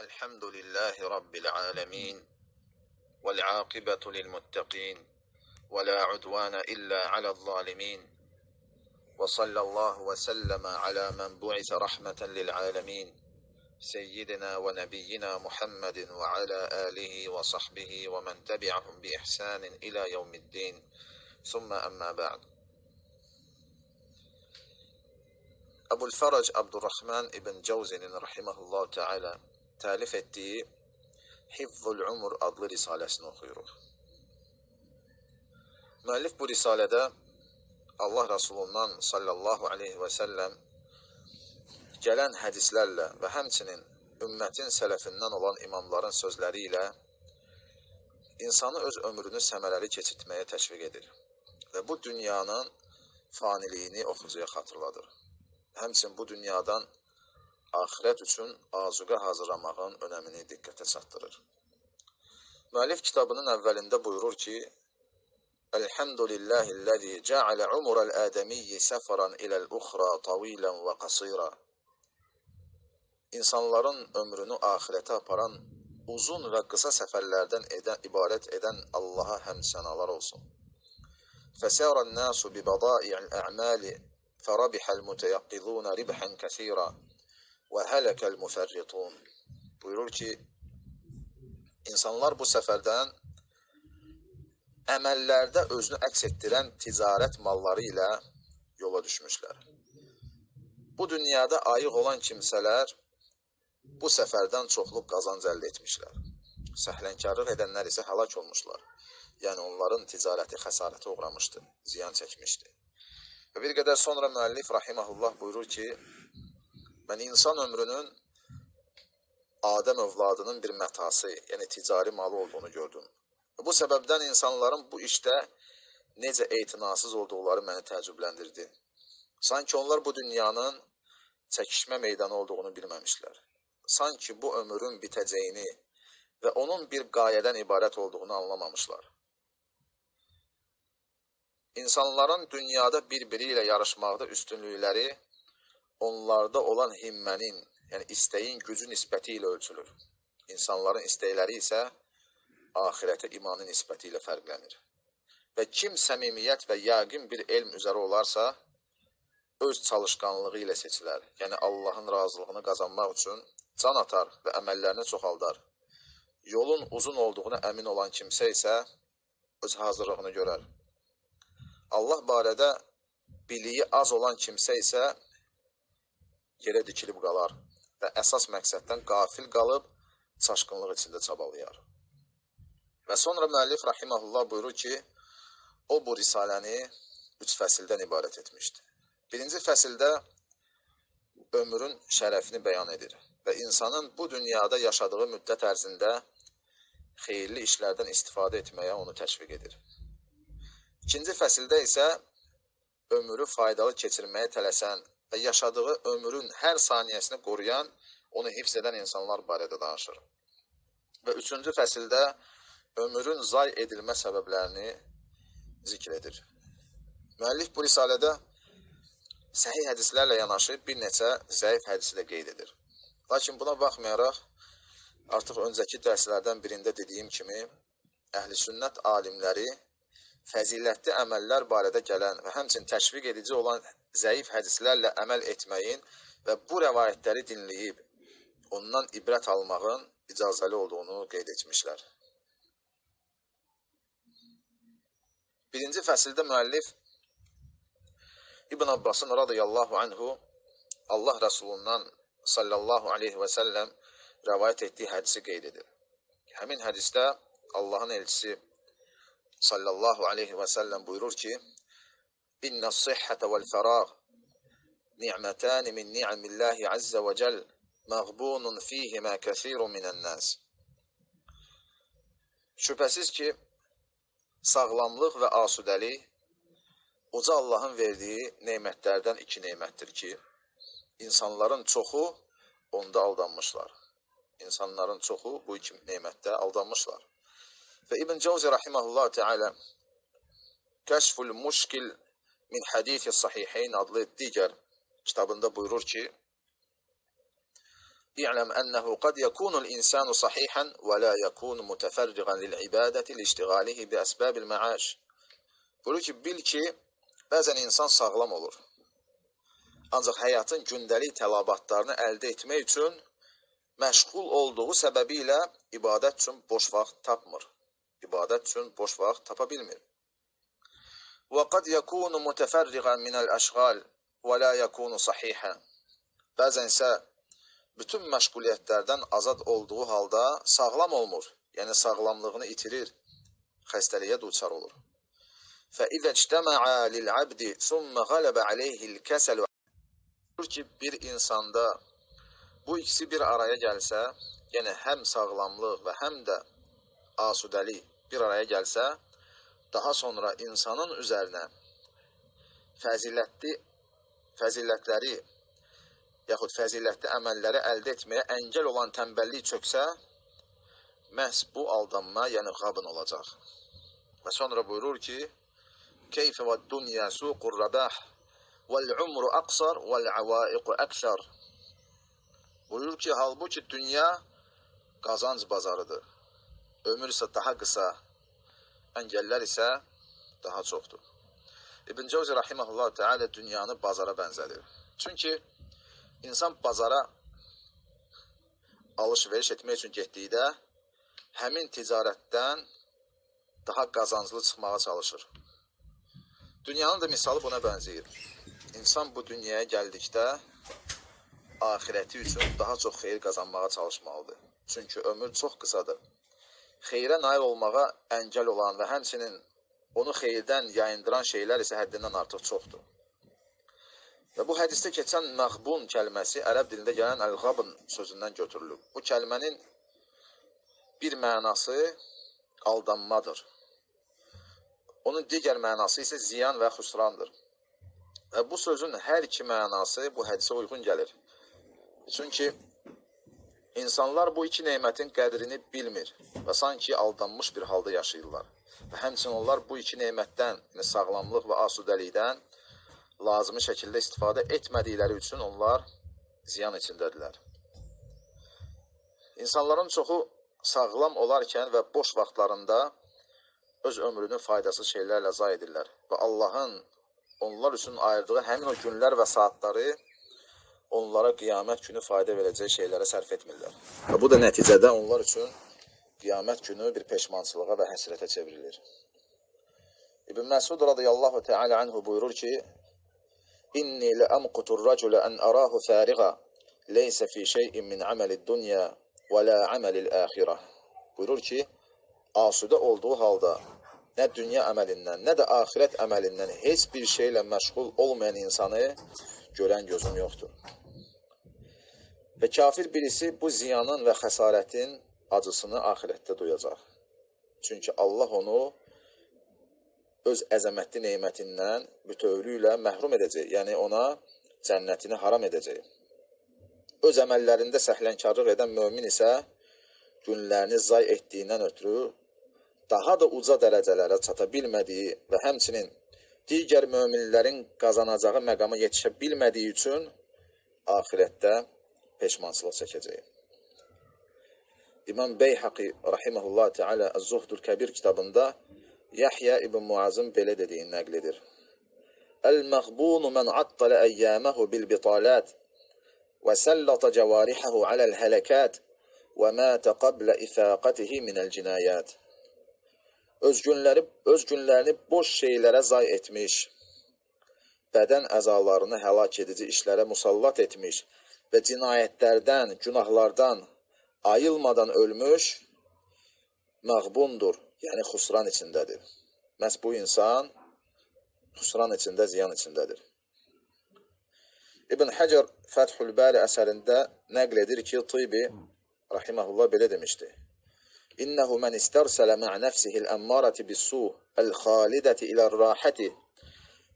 الحمد لله رب العالمين والعاقبة للمتقين ولا عدوان إلا على الظالمين وصلى الله وسلم على من بعث رحمة للعالمين سيدنا ونبينا محمد وعلى آله وصحبه ومن تبعهم بإحسان إلى يوم الدين. ثم أما بعد. Əbul Fərəc Abdurrahman ibn Cəvzinin rahimehullah Teala təlif etdiyi Hifzul Umur adlı risaləsini oxuyuruq. Müəllif bu risalədə Allah Rasulundan sallallahu aleyhi və səlləm gələn hədislərlə və həmçinin ümmətin sələfindən olan imamların sözləri ilə insanı öz ömrünü səmərəli keçirtməyə təşviq edir və bu dünyanın faniliyini oxucuya xatırladır həmçin bu dünyadan axirət üçün azuqə hazırlamağın önəmini diqqətə çatdırır. Müəllif kitabının əvvəlində buyurur ki, Elhamdülillahillazi ca'ala umral adamiyyi səfəran iləl-uxra tavilan və qasira. İnsanların ömrünü axirətə aparan uzun və qısa səfərlərdən edən, ibarət edən Allaha həmd sənalar olsun. Fəsərən nasu bi bada'i'l a'mali فربح المتيقظون ربحا كثيرا və hələkel müfərritun buyurur ki, insanlar bu səfərdən əməllərdə özünü əks etdirən ticarət malları ilə yola düşmüşlər. Bu dünyada ayıq olan kimsələr bu səfərdən çoxluq qazanc əldə etmişlər. Səhlənkarlıq edənlər isə həlak olmuşlar. Yəni onların ticarəti xəsarətə uğramışdı, ziyan çəkmişdi. Və bir qədər sonra müəllif rahimehullah buyurur ki, mən insan ömrünün Adəm övladının bir mətası, yəni ticari malı olduğunu gördüm. Bu səbəbdən insanların bu işdə necə etinasız olduqları məni təəccübləndirdi. Sanki onlar bu dünyanın çəkişmə meydanı olduğunu bilməmişlər. Sanki bu ömrün bitəcəyini və onun bir qayədən ibarət olduğunu anlamamışlar. İnsanların dünyada bir-biri ilə yarışmaqda üstünlükləri onlarda olan himmənin, yəni istəyin gücü nisbəti ilə ölçülür. İnsanların istəkləri isə ahirətə imanın nisbəti ilə fərqlənir. Və kim səmimiyyət və yəqin bir elm üzərə olarsa, öz çalışqanlığı ilə seçilər. Yəni Allahın razılığını qazanmaq üçün can atar və əməllərini çoxaldar. Yolun uzun olduğuna əmin olan kimsə isə öz hazırlığını görər. Allah barədə biliyi az olan kimsə isə yerə dikilib qalar və əsas məqsəddən qafil qalıb çaşqınlıq içində çabalayar. Və sonra müəllif rahiməhullah buyurur ki, o bu risaləni üç fəsildən ibarət etmişdir. Birinci fəsildə ömrün şərəfini bəyan edir və insanın bu dünyada yaşadığı müddət ərzində xeyirli işlərdən istifadə etməyə onu təşviq edir. İkinci fəsildə isə ömrü faydalı keçirməyə tələsən və yaşadığı ömrün hər saniyəsini qoruyan, onu hifz edən insanlar barədə danışır. Və üçüncü fəsildə ömrün zay edilmə səbəblərini zikr edir. Müəllif bu risalədə səhih hədislərlə yanaşı bir neçə zəif hədisi də qeyd edir. Lakin buna baxmayaraq, artıq öncəki dərslərdən birində dediyim kimi, əhl-i sünnət alimləri fəzilətli əməllər barədə gələn və həmçin təşviq edici olan zəif hədislərlə əməl etməyin və bu rəvayətləri dinləyib ondan ibrət almağın icazəli olduğunu qeyd etmişlər. Birinci fəsildə müəllif İbn Abbasın radiyallahu anhu Allah Rəsulundan sallallahu aleyhi və səlləm rəvayət etdiyi hədisi qeyd edir. Həmin hədisdə Allahın elçisi sallallahu aleyhi və səlləm buyurur ki, İnnə sihhətə vəl-fəraq ni'mətəni min ni'amillahi azzə və cəl məğbunun fihimə kəsirun minən-nəs. Şübhəsiz ki, sağlamlıq və asudəlik uca Allahın verdiyi neymətlərdən iki neymətdir ki, insanların çoxu onda aldanmışlar. İnsanların çoxu bu iki neymətdə aldanmışlar. Və İbn Cəvzi rahimehullah Teala Kəşful Muşkil min Hadisi Sahihayn adlı digər kitabında buyurur ki, İ'lem ennehu qad yakunul insanu sahihan və la yakunu mutafarrigan lil ibadati li iştiğalihi bi asbabil ma'aş. Buyurur ki, bil ki, bəzən insan sağlam olur. Ancaq həyatın gündəlik tələbatlarını əldə etmək üçün məşğul olduğu səbəbilə ibadət üçün boş vaxt tapmır İbadət üçün boş vaxt tapa bilmir. Və qad yakunu mutafarrigan min al-ashghal və la yakunu sahihan. Bəzən isə bütün məşğuliyyətlərdən azad olduğu halda sağlam olmur. Yəni sağlamlığını itirir, xəstəliyə duçar olur. فَإِذَا اجْتَمَعَ لِلْعَبْدِ ثُمَّ غَلَبَ عَلَيْهِ الْكَسَلُ ki, bir insanda bu ikisi bir araya gəlsə, yəni həm sağlamlıq və həm də asudəlik bir araya gəlsə, daha sonra insanın üzərinə fəzilətli fəzilətləri yaxud fəzilətli əməlləri əldə etməyə əngəl olan tənbəllik çöksə, məhz bu aldanma, yəni qabın olacaq. Və sonra buyurur ki, Keyfə və dünya suqur rəbəh vəl-umru aqsar vəl-avaiqu əksər. Buyurur ki, halbuki dünya qazanc bazarıdır. Ömür isə daha qısa, əngəllər isə daha çoxdur. İbn Cəvzi rahimehullah Teala dünyanı bazara bənzədir. Çünki İnsan bazara alış-veriş etmək üçün getdikdə həmin ticarətdən daha qazanclı çıxmağa çalışır. Dünyanın da misalı buna bənzəyir. İnsan bu dünyaya gəldikdə ahirəti üçün daha çox xeyir qazanmağa çalışmalıdır. Çünki ömür çox qısadır. Xeyrə nail olmağa əngəl olan və həmçinin onu xeyirdən yayındıran şeylər isə həddindən artıq çoxdur. Və bu hədisdə keçən məğbun kəlməsi ərəb dilində gələn əl-qabın sözündən götürülüb. Bu kəlmənin bir mənası aldanmadır. Onun digər mənası isə ziyan və xüsrandır. Və bu sözün hər iki mənası bu hədisə uyğun gəlir. Çünki insanlar bu iki nemətin qədrini bilmir və sanki aldanmış bir halda yaşayırlar. Və həmçinin onlar bu iki nemətdən, yəni sağlamlıq və asudəlikdən lazımi şəkildə istifadə etmədikləri üçün onlar ziyan içindədirlər. İnsanların çoxu sağlam olarkən və boş vaxtlarında öz ömrünü faydasız şeylərlə zay edirlər və Allahın onlar üçün ayırdığı həmin o günlər və saatları onlara qiyamət günü fayda verəcək şeylərə sərf etmirlər. Və bu da nəticədə onlar üçün qiyamət günü bir peşmançılığa və həsrətə çevrilir. İbn Məsud radiyallahu teala anhu buyurur ki, İnni ləəmqutur rəculə ən ərahu fəriqa leysə fi şeyin min əməlid dünya və lə əməlil əxirə. Buyurur ki, asudə olduğu halda nə dünya əməlindən, nə də axirət əməlindən heç bir şeylə məşğul olmayan insanı görən gözüm yoxdur. Və kafir birisi bu ziyanın və xəsarətin acısını axirətdə duyacaq. Çünki Allah onu öz əzəmətli neymətindən bütövlüklə məhrum edəcək. Yəni ona cənnətini haram edəcək. Öz əməllərində səhlənkarlıq edən mömin isə günlərini zay etdiyindən ötürü daha da uca dərəcələrə çata bilmədiyi və həmçinin digər möminlərin qazanacağı məqama yetişə bilmədiyi üçün axirətdə peşmançılıq çəkəcək. İmam Beyhaqi rahimehullah Teala Az-Zuhdul Kəbir kitabında Yahya ibn Muazın belə dediyi nəql edir. El-məğbunu mən attala əyyəməhu bil-bitalat və səllata cəvarihəhu aləl-hələkət və mətə qablə ifaqatihi minəl-cinayət. Öz günləri, öz günlərini boş şeylərə zay etmiş, bədən əzalarını həlak edici işlərə musallat etmiş və cinayətlərdən, günahlardan ayılmadan ölmüş məğbundur yəni xusran içindədir. Məhz bu insan xusran içində, ziyan içindədir. İbn Həcər Fəthül Bəri əsərində nəql edir ki, Tibi rahiməhullah belə demişdi. İnnehu men istersele ma' nefsihi el-emmarati bis-su el-khalidati ila ar-rahati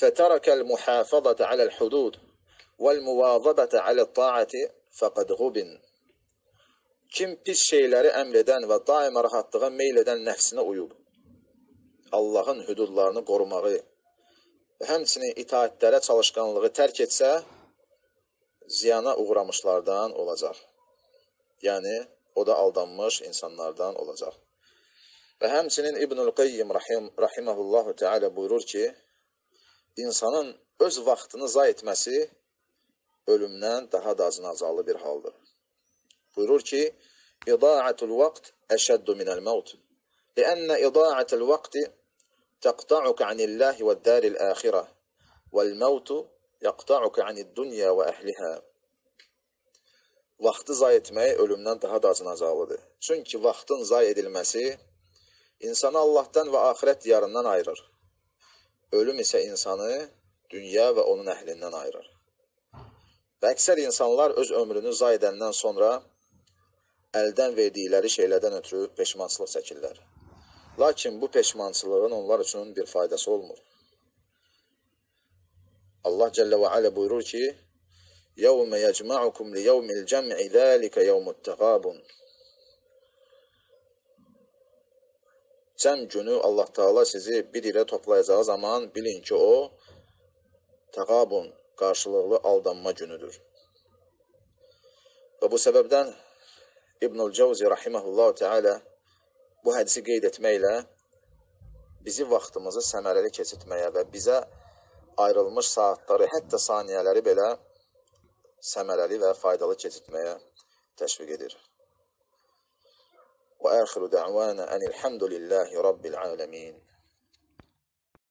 feteraka el-muhafazata ala al-hudud vel-muvazabata ala at-ta'ati faqad ghubin. Kim pis şeyləri əmr edən və daima rahatlığa meyl edən nəfsinə uyub, Allahın hüdudlarını qorumağı və həmçinin itaətlərə çalışqanlığı tərk etsə, ziyana uğramışlardan olacaq. Yəni, o da aldanmış insanlardan olacaq. Və həmçinin İbnül Qeyyim rahim, rahiməhullahu teala buyurur ki, insanın öz vaxtını zay etməsi ölümdən daha da acınacaqlı bir haldır. Buyurur ki, İda'atul vaqt əşəddu minəl məvt. Ləənnə ida'atul vaqti təqta'uka anillahi və dəril əxirə vəl məvtu yaqta'uka anid dunya və əhliha. Vaxtı zay etmək ölümdən daha da acınacaqlıdır. Çünki vaxtın zay edilməsi insanı Allahdan və axirət diyarından ayırır. Ölüm isə insanı dünya və onun əhlindən ayırır. Və əksər insanlar öz ömrünü zay edəndən sonra əldən verdikləri şeylərdən ötürü peşmançılıq çəkirlər. Lakin bu peşmançılığın onlar üçün bir faydası olmur. Allah Cəllə və Alə buyurur ki, يَوْمَ يَجْمَعُكُمْ لِيَوْمِ الْجَمْعِ ذَٰلِكَ يَوْمُ التَّغَابُنِ Cəm günü Allah Taala sizi bir yerə toplayacağı zaman bilin ki, o təqabun, qarşılıqlı aldanma günüdür. Və bu səbəbdən İbnül Cəvzi rahimehullah Teala bu hədisi qeyd etməklə bizi vaxtımızı səmərəli keçirtməyə və bizə ayrılmış saatları, hətta saniyələri belə səmərəli və faydalı keçirtməyə təşviq edir. وآخر دعوانا أن الحمد لله رب العالمين